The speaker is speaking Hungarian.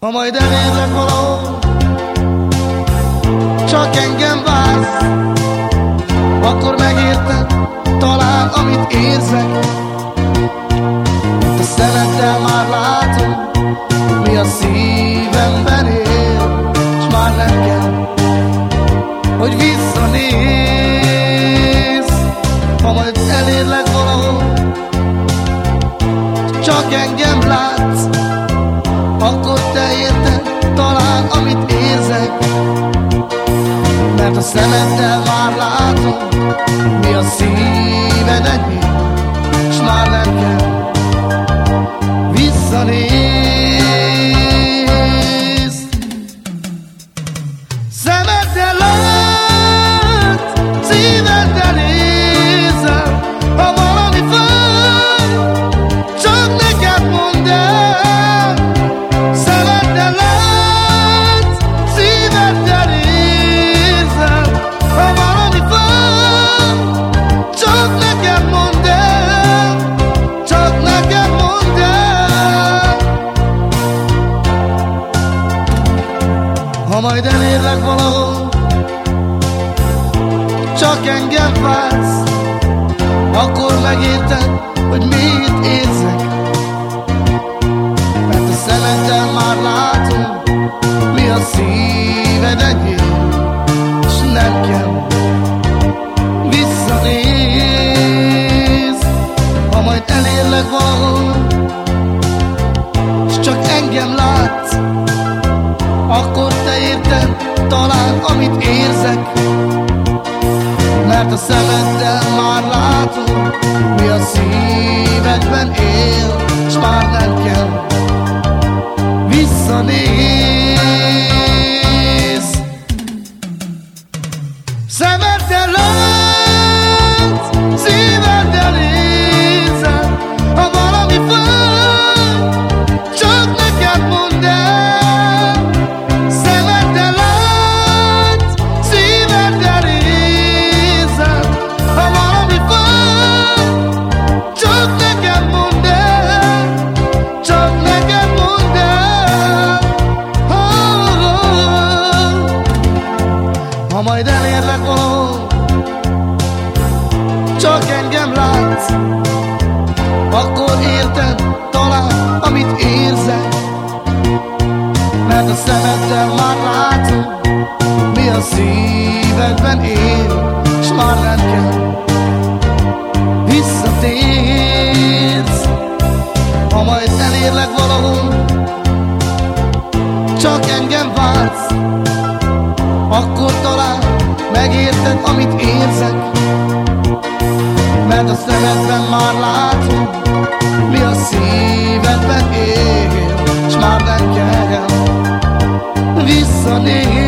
Ha majd elérlek valahol, csak engem vársz, akkor megérted talán, amit érzek. A szemeddel már látom, mi a szívemben él, és már nem kell, hogy visszanéz. Ha majd elérlek valahol, csak engem látsz, a szemeddel már látom, mi a szíved egy S már nem kell visszanéz Ha majd elérlek valahol Csak engem vársz Akkor megérted, hogy mit érzek. Mert a szemeddel már látom, mi a szíved szemeddel már látom, mi a szívedben él, s már nem kell visszanéz majd elérlek valahol Csak engem látsz. Akkor érted talán, amit érzek. Mert a szemeddel már látom Mi a szívedben él S már nem kell Visszatérsz. Ha majd elérlek valahol Csak engem vársz akkor talán megérted, amit érzek? Mert a szemedben már látom Mi a szívedben él S már nem kell Visszanéz